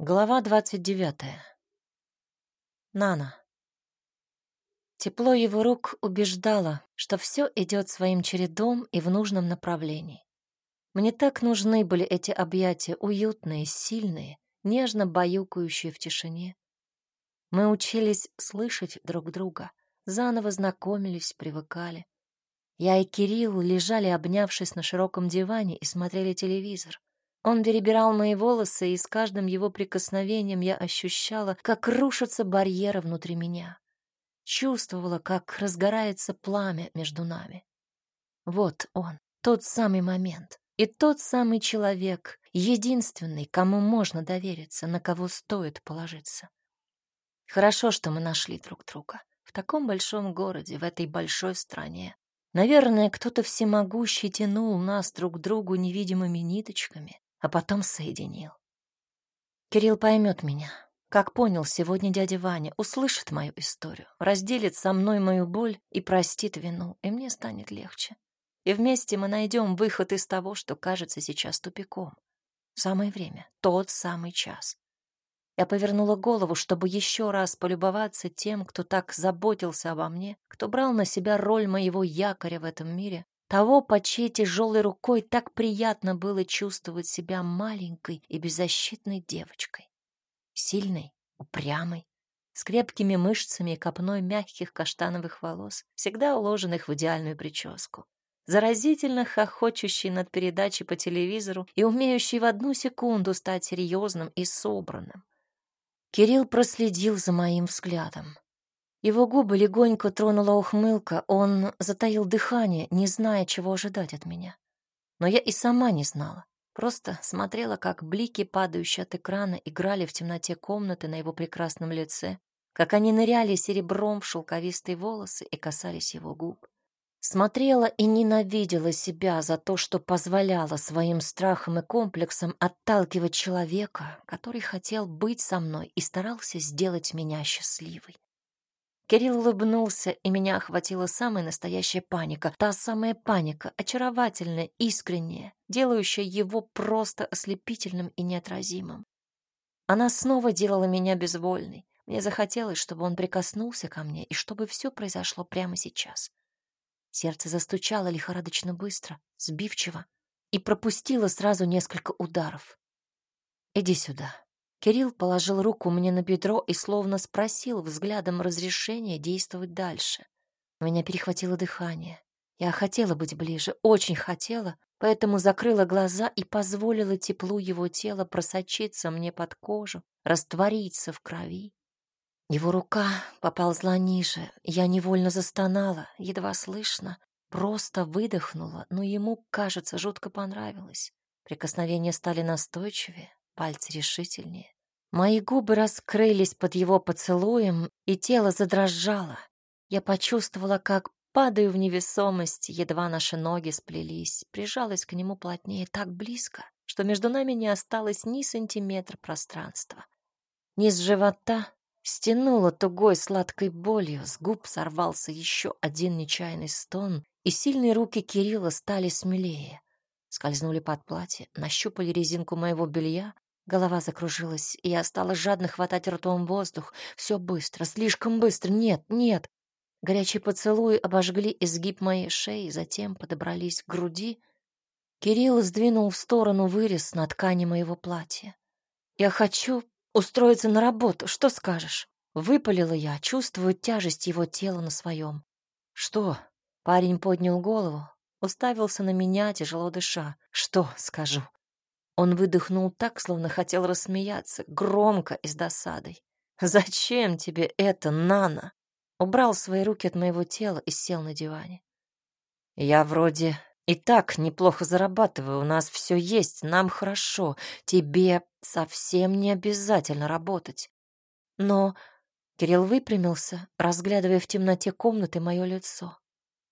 Глава двадцать девятая. Нана. Тепло его рук убеждало, что все идет своим чередом и в нужном направлении. Мне так нужны были эти объятия, уютные, сильные, нежно баюкающие в тишине. Мы учились слышать друг друга, заново знакомились, привыкали. Я и Кирилл лежали, обнявшись на широком диване, и смотрели телевизор. Он перебирал мои волосы, и с каждым его прикосновением я ощущала, как рушатся барьеры внутри меня. Чувствовала, как разгорается пламя между нами. Вот он, тот самый момент. И тот самый человек, единственный, кому можно довериться, на кого стоит положиться. Хорошо, что мы нашли друг друга. В таком большом городе, в этой большой стране. Наверное, кто-то всемогущий тянул нас друг к другу невидимыми ниточками, а потом соединил. Кирилл поймет меня. Как понял сегодня дядя Ваня, услышит мою историю, разделит со мной мою боль и простит вину, и мне станет легче. И вместе мы найдем выход из того, что кажется сейчас тупиком. Самое время, тот самый час. Я повернула голову, чтобы еще раз полюбоваться тем, кто так заботился обо мне, кто брал на себя роль моего якоря в этом мире, того, под чьей тяжелой рукой так приятно было чувствовать себя маленькой и беззащитной девочкой. Сильной, упрямой, с крепкими мышцами и копной мягких каштановых волос, всегда уложенных в идеальную прическу заразительно хохочущий над передачей по телевизору и умеющий в одну секунду стать серьезным и собранным. Кирилл проследил за моим взглядом. Его губы легонько тронула ухмылка, он затаил дыхание, не зная, чего ожидать от меня. Но я и сама не знала, просто смотрела, как блики, падающие от экрана, играли в темноте комнаты на его прекрасном лице, как они ныряли серебром в шелковистые волосы и касались его губ. Смотрела и ненавидела себя за то, что позволяла своим страхам и комплексам отталкивать человека, который хотел быть со мной и старался сделать меня счастливой. Кирилл улыбнулся, и меня охватила самая настоящая паника. Та самая паника, очаровательная, искренняя, делающая его просто ослепительным и неотразимым. Она снова делала меня безвольной. Мне захотелось, чтобы он прикоснулся ко мне, и чтобы все произошло прямо сейчас. Сердце застучало лихорадочно быстро, сбивчиво, и пропустило сразу несколько ударов. «Иди сюда». Кирилл положил руку мне на бедро и словно спросил взглядом разрешения действовать дальше. У меня перехватило дыхание. Я хотела быть ближе, очень хотела, поэтому закрыла глаза и позволила теплу его тела просочиться мне под кожу, раствориться в крови. Его рука поползла ниже. Я невольно застонала, едва слышно, просто выдохнула, но ему, кажется, жутко понравилось. Прикосновения стали настойчивее, пальцы решительнее. Мои губы раскрылись под его поцелуем, и тело задрожало. Я почувствовала, как падаю в невесомость, едва наши ноги сплелись, прижалась к нему плотнее так близко, что между нами не осталось ни сантиметра пространства. Низ живота стянуло тугой сладкой болью, с губ сорвался еще один нечаянный стон, и сильные руки Кирилла стали смелее. Скользнули под платье, нащупали резинку моего белья, голова закружилась, и я стала жадно хватать ртом воздух. Все быстро, слишком быстро, нет, нет. Горячие поцелуи обожгли изгиб моей шеи, затем подобрались к груди. Кирилл сдвинул в сторону вырез на ткани моего платья. «Я хочу устроиться на работу, что скажешь?» Выпалила я, чувствуя тяжесть его тела на своем. «Что?» Парень поднял голову, уставился на меня, тяжело дыша. «Что?» — скажу. Он выдохнул так, словно хотел рассмеяться, громко и с досадой. «Зачем тебе это, Нана?» Убрал свои руки от моего тела и сел на диване. «Я вроде и так неплохо зарабатываю, у нас все есть, нам хорошо. Тебе совсем не обязательно работать. Но Кирилл выпрямился, разглядывая в темноте комнаты мое лицо.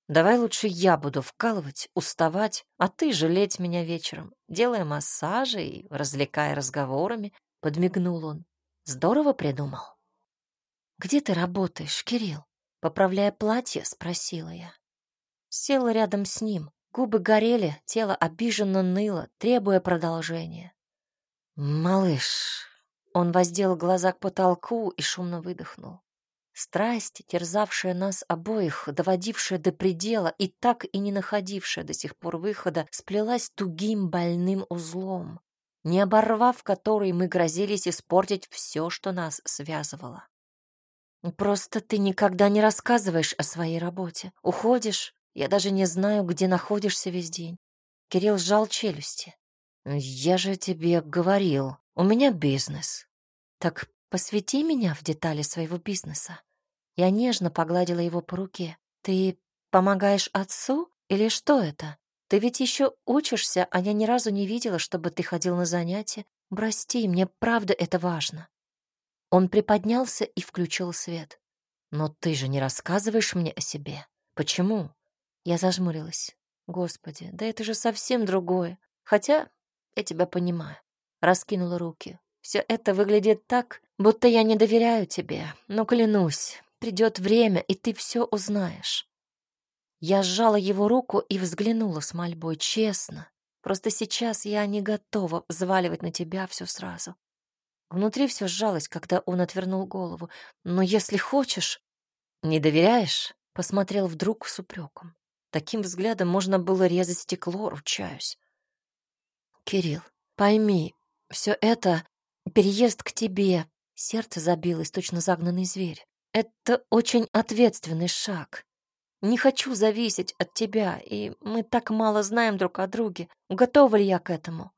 Давай лучше я буду вкалывать, уставать, а ты жалеть меня вечером, делая массажи и развлекая разговорами, подмигнул он. Здорово придумал. Где ты работаешь, Кирилл? Поправляя платье, спросила я. Села рядом с ним, Губы горели, тело обиженно ныло, требуя продолжения. «Малыш...» Он воздел глаза к потолку и шумно выдохнул. Страсть, терзавшая нас обоих, доводившая до предела и так и не находившая до сих пор выхода, сплелась тугим больным узлом, не оборвав который мы грозились испортить все, что нас связывало. «Просто ты никогда не рассказываешь о своей работе. Уходишь, я даже не знаю, где находишься весь день». Кирилл сжал челюсти. «Я же тебе говорил, у меня бизнес». «Так посвяти меня в детали своего бизнеса». Я нежно погладила его по руке. «Ты помогаешь отцу или что это? Ты ведь еще учишься, а я ни разу не видела, чтобы ты ходил на занятия. Прости, мне правда это важно». Он приподнялся и включил свет. «Но ты же не рассказываешь мне о себе. Почему?» Я зажмурилась. «Господи, да это же совсем другое. Хотя я тебя понимаю». Раскинула руки. «Все это выглядит так, будто я не доверяю тебе. Но клянусь, Придет время, и ты все узнаешь. Я сжала его руку и взглянула с мольбой, честно. Просто сейчас я не готова взваливать на тебя все сразу. Внутри все сжалось, когда он отвернул голову. Но если хочешь... Не доверяешь? Посмотрел вдруг с упреком. Таким взглядом можно было резать стекло, ручаюсь. Кирилл, пойми, все это переезд к тебе. Сердце забилось, точно загнанный зверь. Это очень ответственный шаг. Не хочу зависеть от тебя, и мы так мало знаем друг о друге. Готова ли я к этому?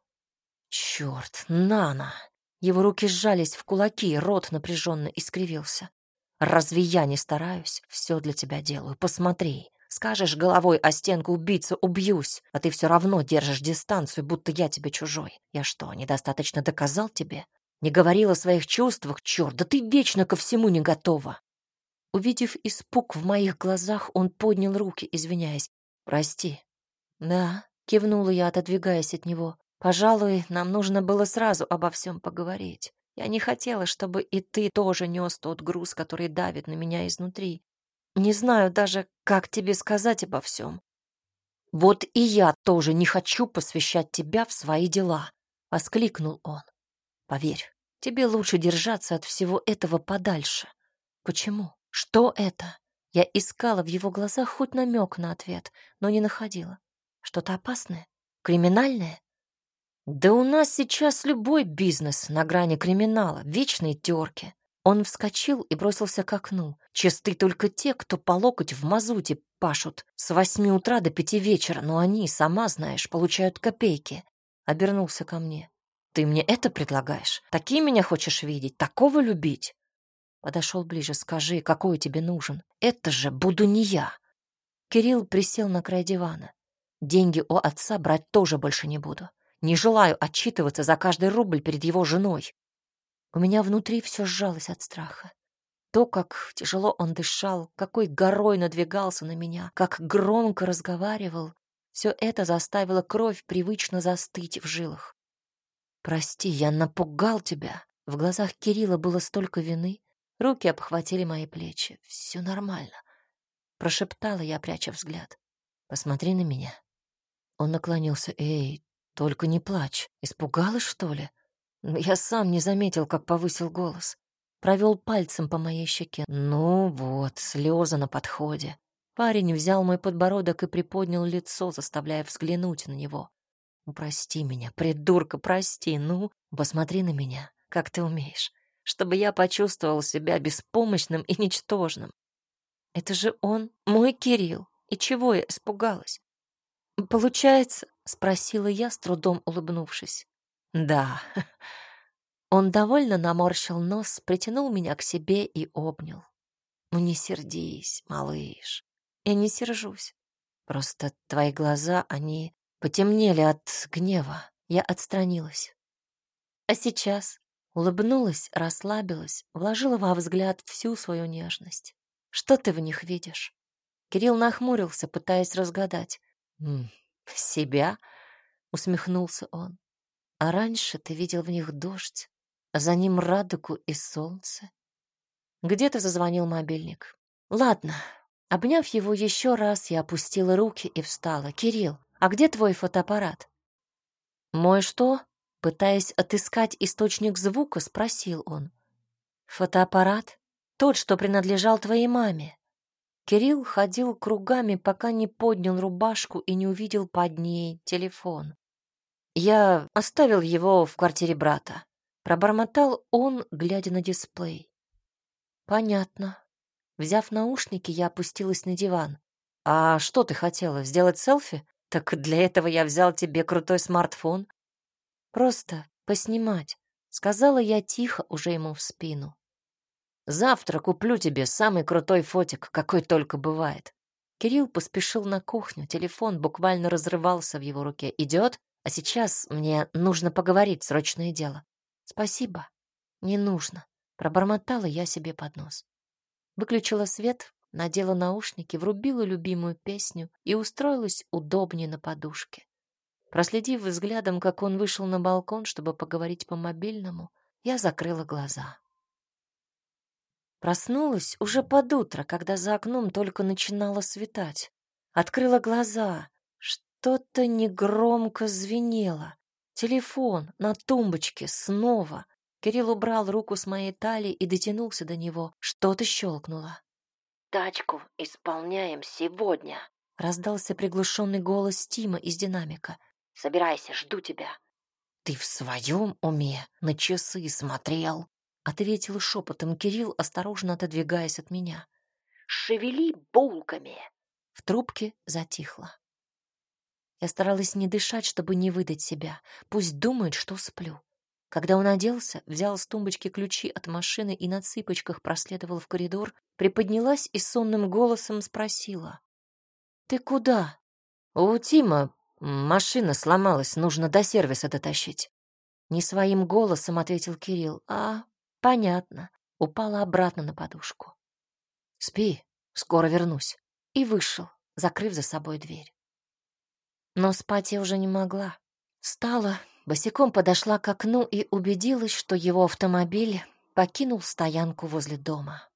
Черт, Нана! Его руки сжались в кулаки, рот напряженно искривился. Разве я не стараюсь? Все для тебя делаю. Посмотри. Скажешь головой о стенку убийца, убьюсь, а ты все равно держишь дистанцию, будто я тебе чужой. Я что, недостаточно доказал тебе? Не говорила о своих чувствах? Черт, да ты вечно ко всему не готова. Увидев испуг в моих глазах, он поднял руки, извиняясь. «Прости». «Да», — кивнула я, отодвигаясь от него. «Пожалуй, нам нужно было сразу обо всем поговорить. Я не хотела, чтобы и ты тоже нес тот груз, который давит на меня изнутри. Не знаю даже, как тебе сказать обо всем. Вот и я тоже не хочу посвящать тебя в свои дела», — воскликнул он. «Поверь, тебе лучше держаться от всего этого подальше. Почему?» Что это? Я искала в его глазах хоть намек на ответ, но не находила. Что-то опасное? Криминальное? Да у нас сейчас любой бизнес на грани криминала, вечные терки. Он вскочил и бросился к окну. Чисты только те, кто по локоть в мазуте пашут с восьми утра до пяти вечера, но они, сама знаешь, получают копейки. Обернулся ко мне. Ты мне это предлагаешь? Такие меня хочешь видеть? Такого любить? Подошел ближе. Скажи, какой тебе нужен? Это же буду не я. Кирилл присел на край дивана. Деньги у отца брать тоже больше не буду. Не желаю отчитываться за каждый рубль перед его женой. У меня внутри все сжалось от страха. То, как тяжело он дышал, какой горой надвигался на меня, как громко разговаривал, все это заставило кровь привычно застыть в жилах. «Прости, я напугал тебя». В глазах Кирилла было столько вины, Руки обхватили мои плечи. Все нормально. Прошептала я, пряча взгляд. Посмотри на меня. Он наклонился. Эй, только не плачь. Испугалась, что ли? Я сам не заметил, как повысил голос. Провел пальцем по моей щеке. Ну вот, слезы на подходе. Парень взял мой подбородок и приподнял лицо, заставляя взглянуть на него. «Ну, «Прости меня, придурка, прости, ну, посмотри на меня, как ты умеешь чтобы я почувствовал себя беспомощным и ничтожным. Это же он, мой Кирилл. И чего я испугалась? Получается, спросила я, с трудом улыбнувшись. Да. Он довольно наморщил нос, притянул меня к себе и обнял. Ну не сердись, малыш. Я не сержусь. Просто твои глаза, они потемнели от гнева. Я отстранилась. А сейчас Улыбнулась, расслабилась, вложила во взгляд всю свою нежность. «Что ты в них видишь?» Кирилл нахмурился, пытаясь разгадать. «М «Себя?» — усмехнулся он. «А раньше ты видел в них дождь, а за ним радугу и солнце». Где-то зазвонил мобильник. «Ладно». Обняв его еще раз, я опустила руки и встала. «Кирилл, а где твой фотоаппарат?» «Мой что?» Пытаясь отыскать источник звука, спросил он. «Фотоаппарат? Тот, что принадлежал твоей маме?» Кирилл ходил кругами, пока не поднял рубашку и не увидел под ней телефон. «Я оставил его в квартире брата», — пробормотал он, глядя на дисплей. «Понятно». Взяв наушники, я опустилась на диван. «А что ты хотела, сделать селфи? Так для этого я взял тебе крутой смартфон. Просто поснимать», — сказала я тихо уже ему в спину. «Завтра куплю тебе самый крутой фотик, какой только бывает». Кирилл поспешил на кухню, телефон буквально разрывался в его руке. «Идет? А сейчас мне нужно поговорить, срочное дело». «Спасибо, не нужно», — пробормотала я себе под нос. Выключила свет, надела наушники, врубила любимую песню и устроилась удобнее на подушке. Проследив взглядом, как он вышел на балкон, чтобы поговорить по мобильному, я закрыла глаза. Проснулась уже под утро, когда за окном только начинало светать. Открыла глаза. Что-то негромко звенело. Телефон на тумбочке снова. Кирилл убрал руку с моей талии и дотянулся до него. Что-то щелкнуло. «Тачку исполняем сегодня», — раздался приглушенный голос Тима из динамика. «Собирайся, жду тебя». «Ты в своем уме на часы смотрел?» — ответил шепотом Кирилл, осторожно отодвигаясь от меня. «Шевели булками!» В трубке затихло. Я старалась не дышать, чтобы не выдать себя. Пусть думает, что сплю. Когда он оделся, взял с тумбочки ключи от машины и на цыпочках проследовал в коридор, приподнялась и сонным голосом спросила. «Ты куда?» «У Тима машина сломалась, нужно до сервиса дотащить». Не своим голосом ответил Кирилл. «А, понятно». Упала обратно на подушку. «Спи, скоро вернусь». И вышел, закрыв за собой дверь. Но спать я уже не могла. Встала, Босиком подошла к окну и убедилась, что его автомобиль покинул стоянку возле дома.